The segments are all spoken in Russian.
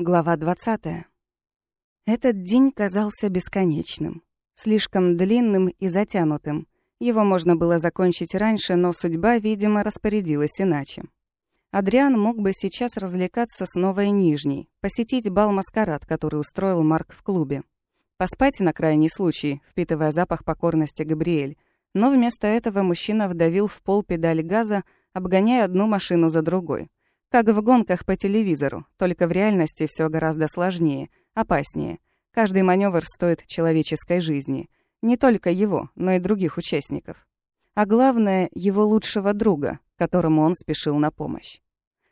Глава 20. Этот день казался бесконечным, слишком длинным и затянутым. Его можно было закончить раньше, но судьба, видимо, распорядилась иначе. Адриан мог бы сейчас развлекаться с Новой Нижней, посетить бал-маскарад, который устроил Марк в клубе. Поспать на крайний случай, впитывая запах покорности Габриэль. Но вместо этого мужчина вдавил в пол педаль газа, обгоняя одну машину за другой. Как в гонках по телевизору, только в реальности все гораздо сложнее, опаснее. Каждый маневр стоит человеческой жизни. Не только его, но и других участников. А главное, его лучшего друга, которому он спешил на помощь.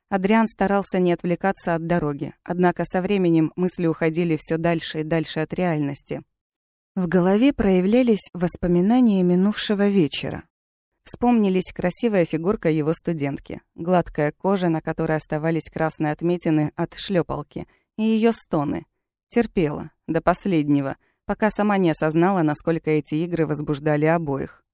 Адриан старался не отвлекаться от дороги, однако со временем мысли уходили все дальше и дальше от реальности. В голове проявлялись воспоминания минувшего вечера. Вспомнились красивая фигурка его студентки, гладкая кожа, на которой оставались красные отметины от шлепалки, и ее стоны. Терпела, до последнего, пока сама не осознала, насколько эти игры возбуждали обоих.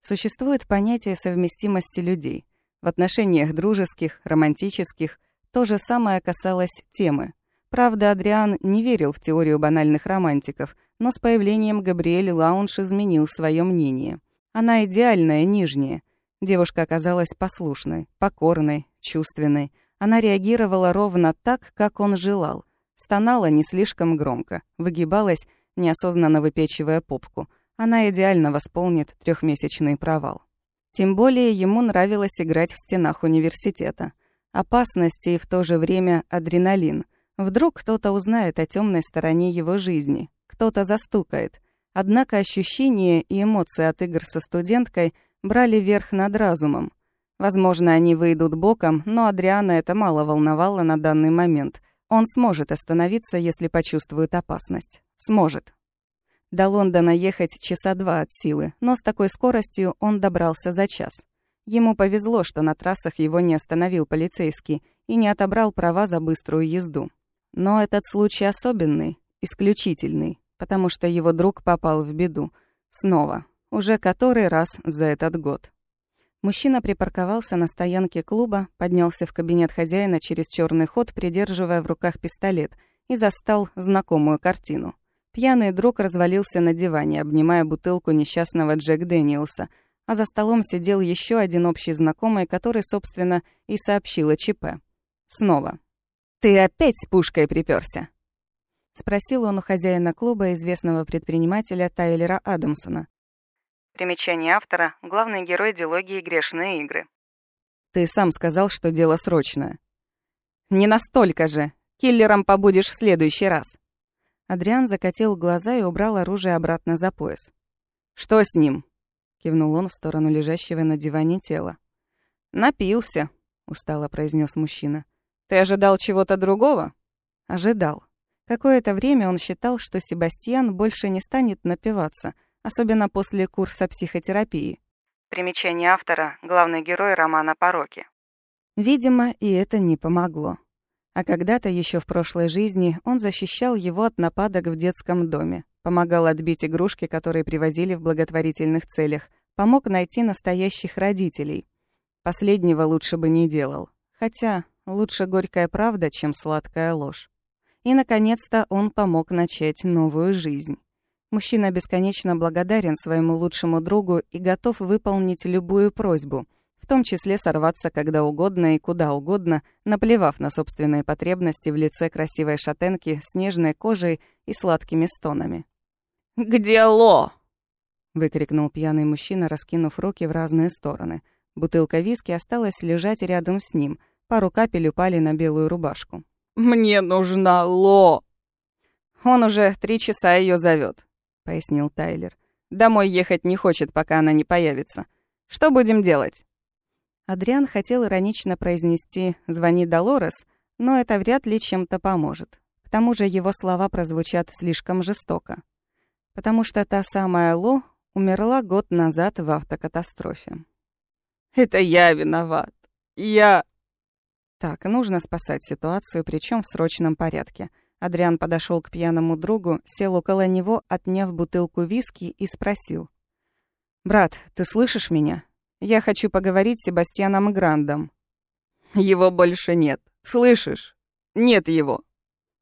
Существует понятие совместимости людей. В отношениях дружеских, романтических то же самое касалось темы. Правда, Адриан не верил в теорию банальных романтиков, но с появлением Габриэль Лаунш изменил свое мнение — она идеальная, нижняя. Девушка оказалась послушной, покорной, чувственной. Она реагировала ровно так, как он желал. Стонала не слишком громко, выгибалась, неосознанно выпечивая попку. Она идеально восполнит трехмесячный провал. Тем более ему нравилось играть в стенах университета. Опасности и в то же время адреналин. Вдруг кто-то узнает о темной стороне его жизни, кто-то застукает — Однако ощущения и эмоции от игр со студенткой брали верх над разумом. Возможно, они выйдут боком, но Адриана это мало волновало на данный момент. Он сможет остановиться, если почувствует опасность. Сможет. До Лондона ехать часа два от силы, но с такой скоростью он добрался за час. Ему повезло, что на трассах его не остановил полицейский и не отобрал права за быструю езду. Но этот случай особенный, исключительный потому что его друг попал в беду. Снова. Уже который раз за этот год. Мужчина припарковался на стоянке клуба, поднялся в кабинет хозяина через черный ход, придерживая в руках пистолет, и застал знакомую картину. Пьяный друг развалился на диване, обнимая бутылку несчастного Джек Дэниелса, а за столом сидел еще один общий знакомый, который, собственно, и сообщил о ЧП. Снова. «Ты опять с пушкой приперся? — спросил он у хозяина клуба, известного предпринимателя Тайлера Адамсона. Примечание автора — главный герой дилогии «Грешные игры». «Ты сам сказал, что дело срочное». «Не настолько же. Киллером побудешь в следующий раз». Адриан закатил глаза и убрал оружие обратно за пояс. «Что с ним?» — кивнул он в сторону лежащего на диване тела. «Напился», — устало произнес мужчина. «Ты ожидал чего-то другого?» «Ожидал», Какое-то время он считал, что Себастьян больше не станет напиваться, особенно после курса психотерапии. Примечание автора — главный герой романа «Пороки». Видимо, и это не помогло. А когда-то еще в прошлой жизни он защищал его от нападок в детском доме, помогал отбить игрушки, которые привозили в благотворительных целях, помог найти настоящих родителей. Последнего лучше бы не делал. Хотя лучше горькая правда, чем сладкая ложь. И, наконец-то, он помог начать новую жизнь. Мужчина бесконечно благодарен своему лучшему другу и готов выполнить любую просьбу, в том числе сорваться когда угодно и куда угодно, наплевав на собственные потребности в лице красивой шатенки с нежной кожей и сладкими стонами. «Где Ло?» — выкрикнул пьяный мужчина, раскинув руки в разные стороны. Бутылка виски осталась лежать рядом с ним, пару капель упали на белую рубашку. Мне нужна Ло. Он уже три часа ее зовет, пояснил Тайлер. Домой ехать не хочет, пока она не появится. Что будем делать? Адриан хотел иронично произнести «звони Долорес», но это вряд ли чем-то поможет. К тому же его слова прозвучат слишком жестоко. Потому что та самая Ло умерла год назад в автокатастрофе. «Это я виноват. Я...» Так, нужно спасать ситуацию, причем в срочном порядке. Адриан подошел к пьяному другу, сел около него, отняв бутылку виски и спросил. «Брат, ты слышишь меня? Я хочу поговорить с Себастьяном Грандом». «Его больше нет. Слышишь? Нет его».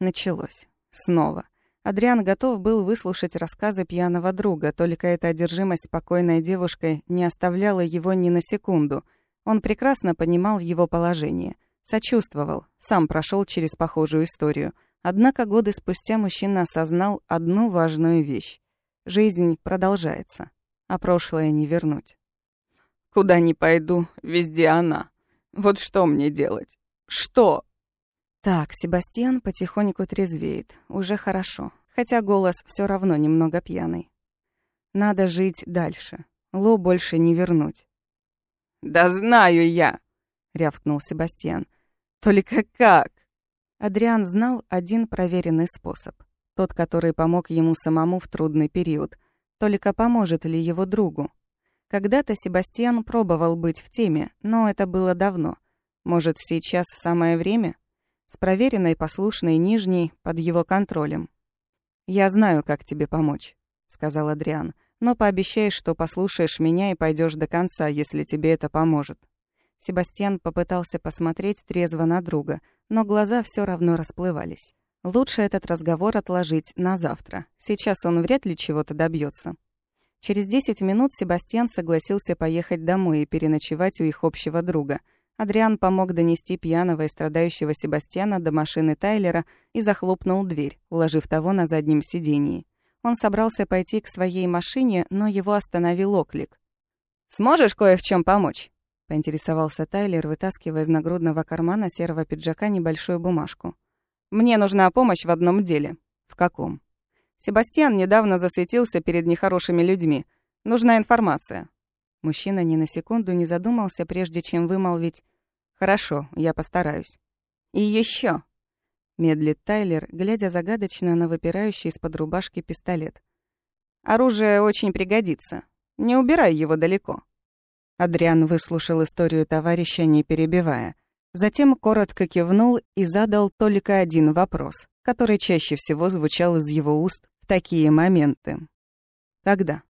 Началось. Снова. Адриан готов был выслушать рассказы пьяного друга, только эта одержимость спокойной девушкой не оставляла его ни на секунду. Он прекрасно понимал его положение, сочувствовал, сам прошел через похожую историю. Однако годы спустя мужчина осознал одну важную вещь. Жизнь продолжается, а прошлое не вернуть. «Куда ни пойду, везде она. Вот что мне делать? Что?» Так, Себастьян потихоньку трезвеет. Уже хорошо. Хотя голос все равно немного пьяный. Надо жить дальше. Ло больше не вернуть. «Да знаю я!» — рявкнул Себастьян. «Только как?» Адриан знал один проверенный способ. Тот, который помог ему самому в трудный период. Только поможет ли его другу? Когда-то Себастьян пробовал быть в теме, но это было давно. Может, сейчас самое время? с проверенной послушной Нижней под его контролем. «Я знаю, как тебе помочь», — сказал Адриан, «но пообещай, что послушаешь меня и пойдешь до конца, если тебе это поможет». Себастьян попытался посмотреть трезво на друга, но глаза все равно расплывались. Лучше этот разговор отложить на завтра. Сейчас он вряд ли чего-то добьется. Через 10 минут Себастьян согласился поехать домой и переночевать у их общего друга — Адриан помог донести пьяного и страдающего Себастьяна до машины Тайлера и захлопнул дверь, уложив того на заднем сидении. Он собрался пойти к своей машине, но его остановил оклик. «Сможешь кое в чем помочь?» — поинтересовался Тайлер, вытаскивая из нагрудного кармана серого пиджака небольшую бумажку. «Мне нужна помощь в одном деле». «В каком?» «Себастьян недавно засветился перед нехорошими людьми. Нужна информация». Мужчина ни на секунду не задумался, прежде чем вымолвить «Хорошо, я постараюсь». «И еще, медлит Тайлер, глядя загадочно на выпирающий из-под рубашки пистолет. «Оружие очень пригодится. Не убирай его далеко». Адриан выслушал историю товарища, не перебивая. Затем коротко кивнул и задал только один вопрос, который чаще всего звучал из его уст в такие моменты. «Когда?»